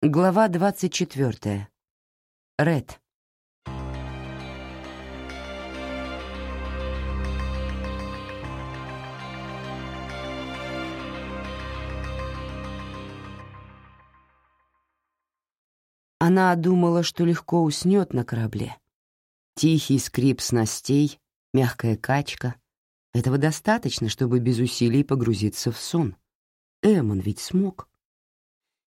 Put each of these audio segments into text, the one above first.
Глава 24. Ред. Она думала, что легко уснет на корабле. Тихий скрип снастей, мягкая качка — этого достаточно, чтобы без усилий погрузиться в сон. Эмон ведь смог.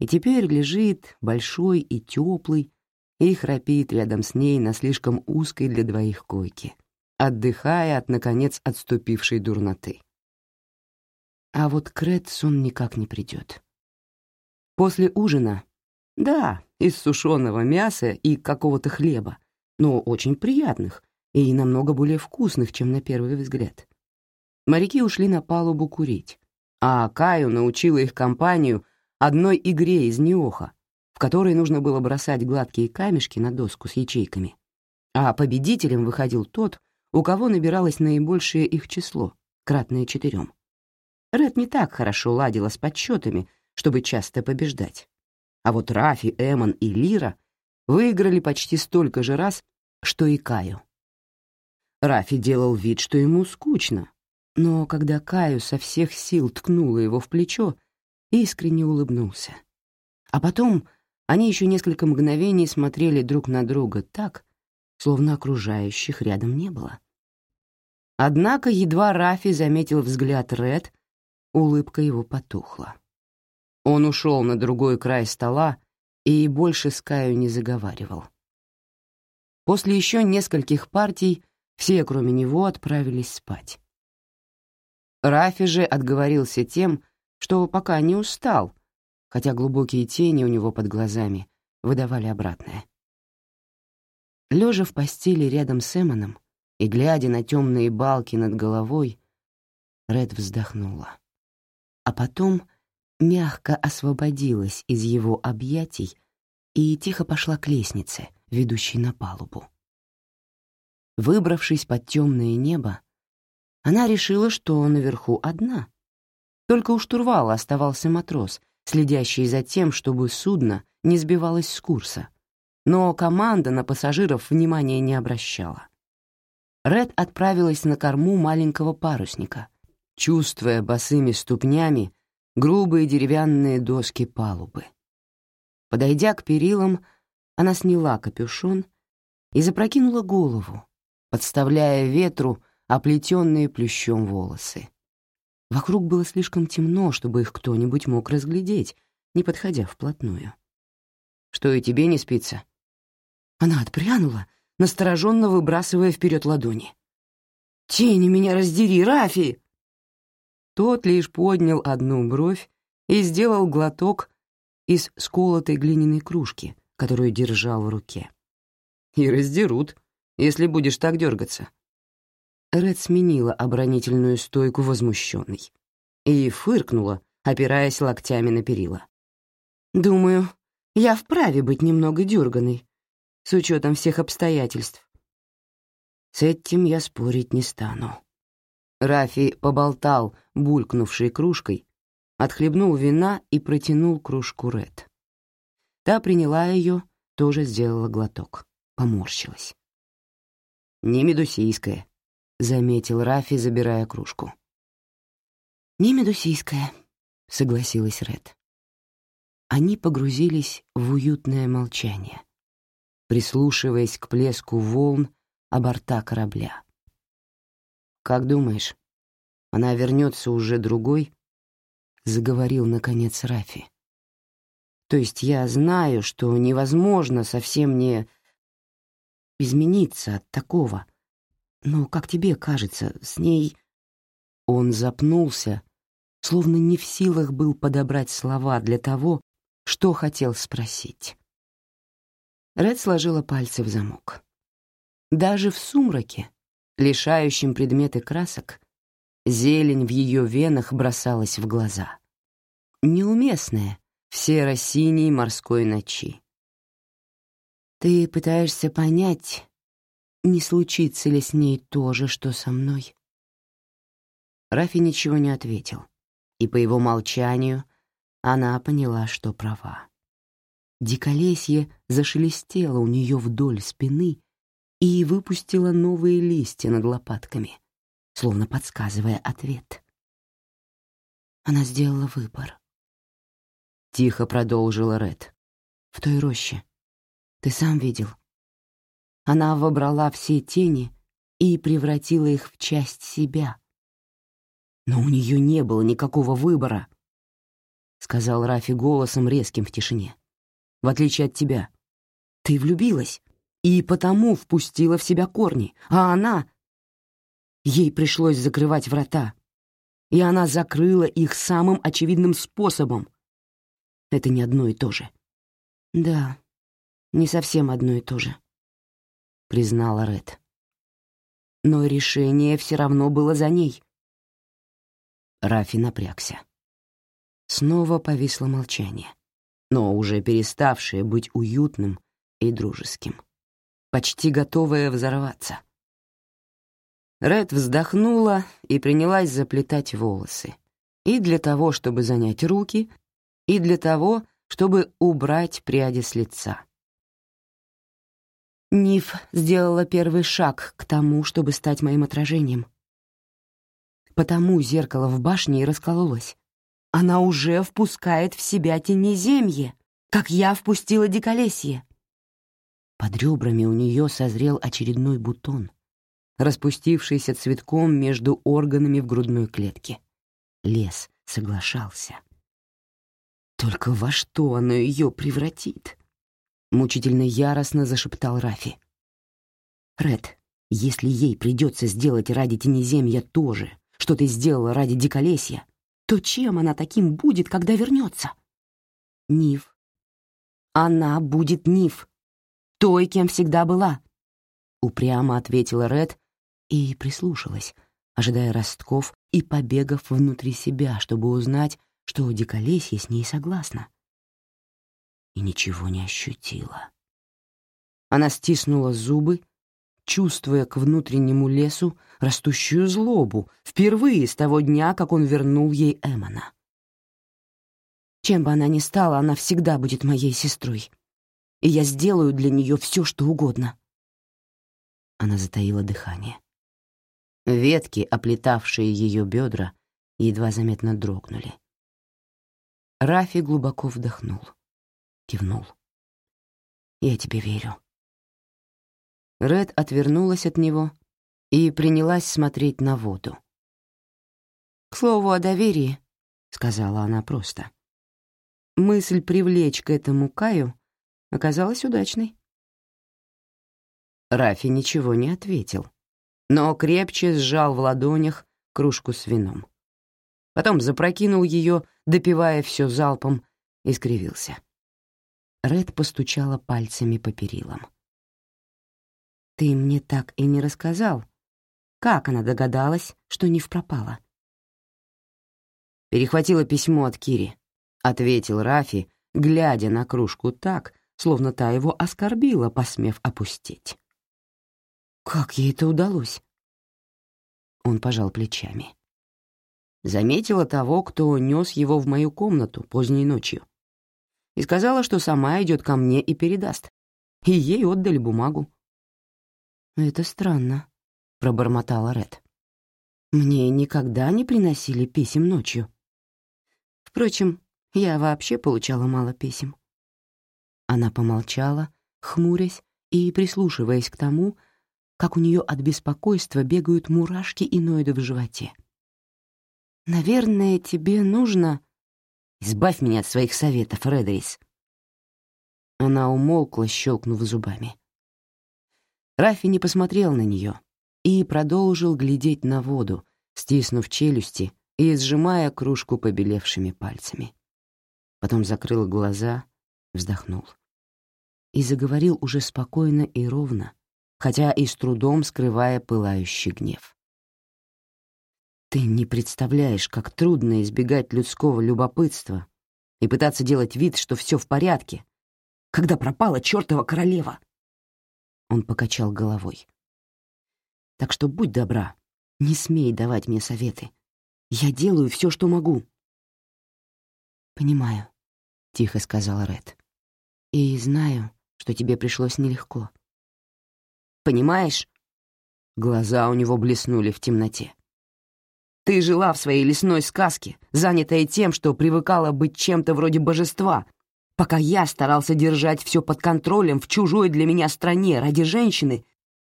И теперь лежит большой и теплый и храпит рядом с ней на слишком узкой для двоих койке, отдыхая от, наконец, отступившей дурноты. А вот к никак не придет. После ужина, да, из сушеного мяса и какого-то хлеба, но очень приятных и намного более вкусных, чем на первый взгляд. Моряки ушли на палубу курить, а Каю научила их компанию одной игре из неоха, в которой нужно было бросать гладкие камешки на доску с ячейками. А победителем выходил тот, у кого набиралось наибольшее их число, кратное четырем. Ред не так хорошо ладила с подсчетами, чтобы часто побеждать. А вот Рафи, Эмон и Лира выиграли почти столько же раз, что и Каю. Рафи делал вид, что ему скучно, но когда Каю со всех сил ткнула его в плечо, искренне улыбнулся. А потом они еще несколько мгновений смотрели друг на друга так, словно окружающих рядом не было. Однако едва Рафи заметил взгляд Ред, улыбка его потухла. Он ушел на другой край стола и больше с Каю не заговаривал. После еще нескольких партий все, кроме него, отправились спать. Рафи же отговорился тем, что пока не устал, хотя глубокие тени у него под глазами выдавали обратное. Лежа в постели рядом с Эмоном и глядя на темные балки над головой, Ред вздохнула. А потом мягко освободилась из его объятий и тихо пошла к лестнице, ведущей на палубу. Выбравшись под темное небо, она решила, что наверху одна — только у штурвала оставался матрос, следящий за тем, чтобы судно не сбивалось с курса. Но команда на пассажиров внимания не обращала. Ред отправилась на корму маленького парусника, чувствуя босыми ступнями грубые деревянные доски палубы. Подойдя к перилам, она сняла капюшон и запрокинула голову, подставляя ветру оплетенные плющом волосы. Вокруг было слишком темно, чтобы их кто-нибудь мог разглядеть, не подходя вплотную. «Что, и тебе не спится?» Она отпрянула, настороженно выбрасывая вперед ладони. «Тени меня раздери, Рафи!» Тот лишь поднял одну бровь и сделал глоток из сколотой глиняной кружки, которую держал в руке. «И раздерут, если будешь так дергаться», Ред сменила оборонительную стойку возмущенной и фыркнула, опираясь локтями на перила. «Думаю, я вправе быть немного дерганой, с учетом всех обстоятельств». С этим я спорить не стану. Рафи поболтал, булькнувшей кружкой, отхлебнул вина и протянул кружку Ред. Та приняла ее, тоже сделала глоток, поморщилась. «Не медусийская», заметил Рафи, забирая кружку. «Не медусийская», — согласилась Ред. Они погрузились в уютное молчание, прислушиваясь к плеску волн о борта корабля. «Как думаешь, она вернется уже другой?» — заговорил, наконец, Рафи. «То есть я знаю, что невозможно совсем не измениться от такого, но, как тебе кажется, с ней...» Он запнулся, словно не в силах был подобрать слова для того, что хотел спросить. Ред сложила пальцы в замок. Даже в сумраке, лишающем предметы красок, зелень в ее венах бросалась в глаза. Неуместная в серо-синей морской ночи. «Ты пытаешься понять, не случится ли с ней то же, что со мной. Рафи ничего не ответил, и по его молчанию она поняла, что права. Диколесье зашелестело у нее вдоль спины и выпустило новые листья над лопатками, словно подсказывая ответ. Она сделала выбор. Тихо продолжила Ред. В той роще. Ты сам видел. Она вобрала все тени и превратила их в часть себя. Но у нее не было никакого выбора, — сказал Рафи голосом резким в тишине. В отличие от тебя. Ты влюбилась и потому впустила в себя корни, а она... Ей пришлось закрывать врата, и она закрыла их самым очевидным способом. Это не одно и то же. Да, не совсем одно и то же, признала Ред. Но решение все равно было за ней. Рафи напрягся. Снова повисло молчание, но уже переставшее быть уютным и дружеским почти готовая взорваться. Ред вздохнула и принялась заплетать волосы. И для того, чтобы занять руки, и для того, чтобы убрать пряди с лица. Ниф сделала первый шаг к тому, чтобы стать моим отражением. Потому зеркало в башне и раскололось. Она уже впускает в себя тенеземье, как я впустила диколесье. Под ребрами у нее созрел очередной бутон, распустившийся цветком между органами в грудной клетке. Лес соглашался. «Только во что оно ее превратит?» Мучительно яростно зашептал Рафи. «Ред, если ей придется сделать ради Тенеземья то же, что ты сделала ради Диколесья, то чем она таким будет, когда вернется?» «Нив. Она будет Нив той, кем всегда была», — упрямо ответила Ред и прислушалась, ожидая ростков и побегов внутри себя, чтобы узнать, что Диколесье с ней согласна. И ничего не ощутила. Она стиснула зубы, чувствуя к внутреннему лесу растущую злобу впервые с того дня, как он вернул ей Эмона. Чем бы она ни стала, она всегда будет моей сестрой и я сделаю для нее все, что угодно. Она затаила дыхание. Ветки, оплетавшие ее бедра, едва заметно дрогнули. Рафи глубоко вдохнул, кивнул. «Я тебе верю». Ред отвернулась от него и принялась смотреть на воду. «К слову о доверии», — сказала она просто. Мысль привлечь к этому Каю оказалась удачной. Рафи ничего не ответил, но крепче сжал в ладонях кружку с вином. Потом запрокинул ее, допивая все залпом, и скривился. Ред постучала пальцами по перилам. «Ты мне так и не рассказал, как она догадалась, что не пропала?» Перехватила письмо от Кири, — ответил Рафи, глядя на кружку так, словно та его оскорбила, посмев опустить. «Как ей это удалось?» Он пожал плечами. Заметила того, кто нес его в мою комнату поздней ночью. И сказала, что сама идет ко мне и передаст. И ей отдали бумагу. «Это странно», — пробормотала Ред. «Мне никогда не приносили писем ночью. Впрочем, я вообще получала мало писем. Она помолчала, хмурясь и прислушиваясь к тому, как у нее от беспокойства бегают мурашки и ноют в животе. «Наверное, тебе нужно...» «Избавь меня от своих советов, Редерис». Она умолкла, щелкнув зубами. Рафи не посмотрел на нее и продолжил глядеть на воду, стиснув челюсти и сжимая кружку побелевшими пальцами. Потом закрыл глаза, вздохнул и заговорил уже спокойно и ровно, хотя и с трудом скрывая пылающий гнев. «Ты не представляешь, как трудно избегать людского любопытства и пытаться делать вид, что все в порядке, когда пропала чертова королева!» Он покачал головой. «Так что будь добра, не смей давать мне советы. Я делаю все, что могу». «Понимаю», — тихо сказала Ред. И знаю, что тебе пришлось нелегко. Понимаешь? Глаза у него блеснули в темноте. Ты жила в своей лесной сказке, занятая тем, что привыкала быть чем-то вроде божества, пока я старался держать все под контролем в чужой для меня стране ради женщины,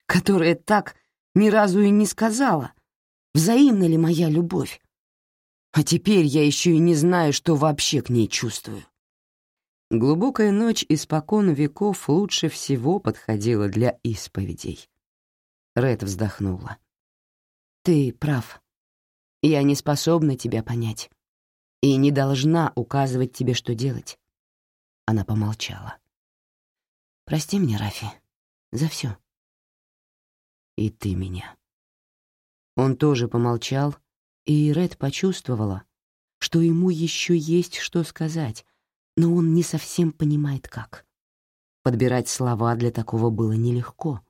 которая так ни разу и не сказала, взаимна ли моя любовь. А теперь я еще и не знаю, что вообще к ней чувствую. Глубокая ночь испокон веков лучше всего подходила для исповедей. Ред вздохнула. «Ты прав. Я не способна тебя понять и не должна указывать тебе, что делать». Она помолчала. «Прости меня, Рафи, за все. И ты меня». Он тоже помолчал, и Ред почувствовала, что ему еще есть что сказать, но он не совсем понимает, как. Подбирать слова для такого было нелегко.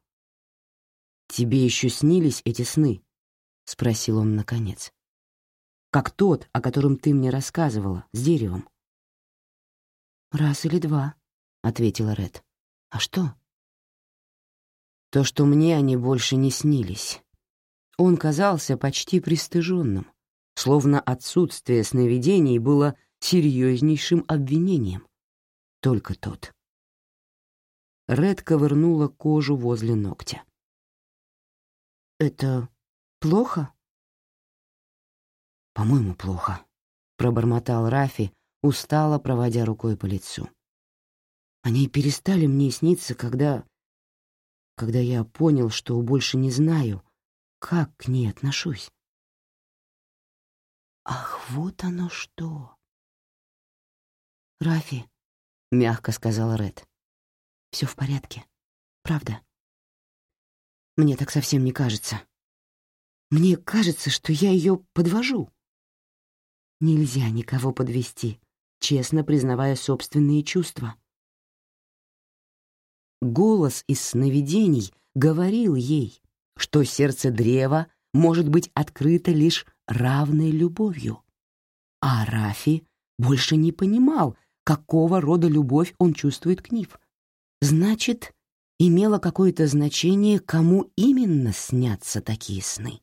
«Тебе еще снились эти сны?» — спросил он наконец. «Как тот, о котором ты мне рассказывала, с деревом». «Раз или два», — ответила Ред. «А что?» «То, что мне они больше не снились». Он казался почти пристыженным, словно отсутствие сновидений было серьезнейшим обвинением. Только тот. Ред ковырнула кожу возле ногтя. «Это плохо?» «По-моему, плохо», — пробормотал Рафи, устало проводя рукой по лицу. «Они перестали мне сниться, когда... когда я понял, что больше не знаю, как к ней отношусь». «Ах, вот оно что!» «Рафи», — мягко сказала Ред, — «все в порядке, правда?» Мне так совсем не кажется. Мне кажется, что я ее подвожу. Нельзя никого подвести, честно признавая собственные чувства. Голос из сновидений говорил ей, что сердце древа может быть открыто лишь равной любовью. А Рафи больше не понимал, какого рода любовь он чувствует к Нив. Значит, имело какое-то значение, кому именно снятся такие сны.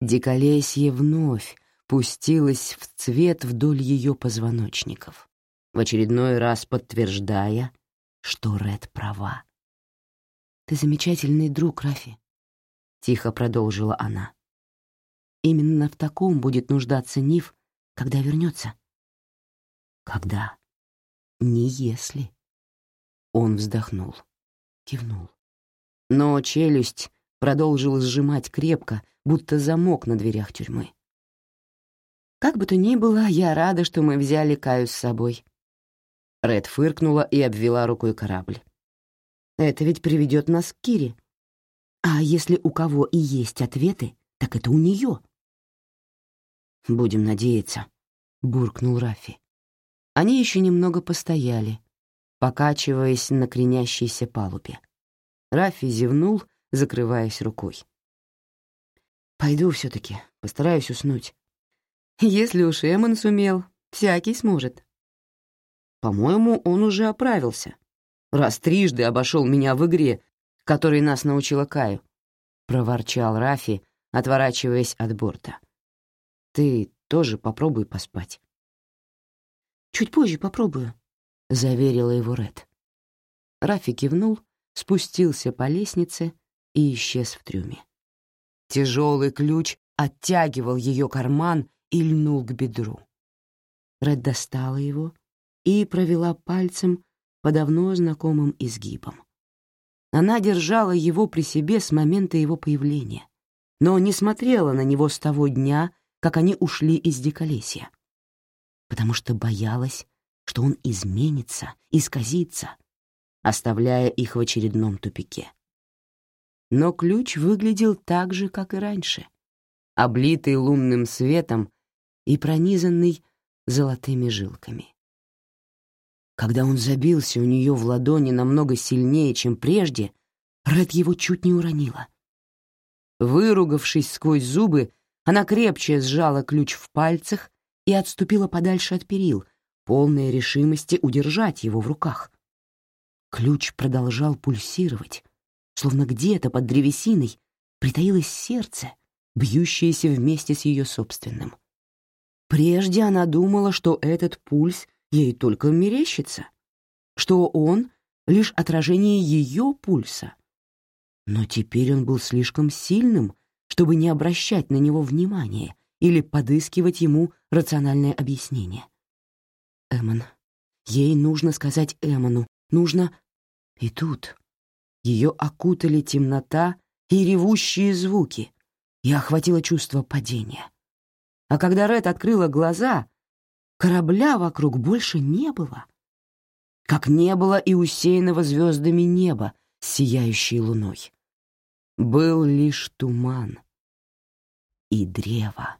Диколесье вновь пустилось в цвет вдоль ее позвоночников, в очередной раз подтверждая, что Ред права. «Ты замечательный друг, Рафи», — тихо продолжила она. «Именно в таком будет нуждаться Ниф, когда вернется. «Когда? Не если». Он вздохнул кивнул. Но челюсть продолжила сжимать крепко, будто замок на дверях тюрьмы. «Как бы то ни было, я рада, что мы взяли Каю с собой». Ред фыркнула и обвела рукой корабль. «Это ведь приведет нас к Кире. А если у кого и есть ответы, так это у нее». «Будем надеяться», — буркнул Рафи. Они еще немного постояли, покачиваясь на кренящейся палубе. Рафи зевнул, закрываясь рукой. «Пойду все таки постараюсь уснуть. Если уж Эммон сумел, всякий сможет». «По-моему, он уже оправился, раз трижды обошел меня в игре, которой нас научила Каю», — проворчал Рафи, отворачиваясь от борта. «Ты тоже попробуй поспать». «Чуть позже попробую», — заверила его Ред. Рафи кивнул, спустился по лестнице и исчез в трюме. Тяжелый ключ оттягивал ее карман и льнул к бедру. Ред достала его и провела пальцем по давно знакомым изгибам. Она держала его при себе с момента его появления, но не смотрела на него с того дня, как они ушли из Диколесья, потому что боялась, что он изменится, исказится, оставляя их в очередном тупике. Но ключ выглядел так же, как и раньше, облитый лунным светом и пронизанный золотыми жилками. Когда он забился у нее в ладони намного сильнее, чем прежде, Ред его чуть не уронила. Выругавшись сквозь зубы, она крепче сжала ключ в пальцах и отступила подальше от перил, полная решимости удержать его в руках, Ключ продолжал пульсировать, словно где-то под древесиной притаилось сердце, бьющееся вместе с ее собственным. Прежде она думала, что этот пульс ей только мерещится, что он — лишь отражение ее пульса. Но теперь он был слишком сильным, чтобы не обращать на него внимания или подыскивать ему рациональное объяснение. Эмон. Ей нужно сказать Эмону. Нужно... И тут ее окутали темнота и ревущие звуки, и охватило чувство падения. А когда Ред открыла глаза, корабля вокруг больше не было. Как не было и усеянного звездами неба сияющей луной. Был лишь туман и древо.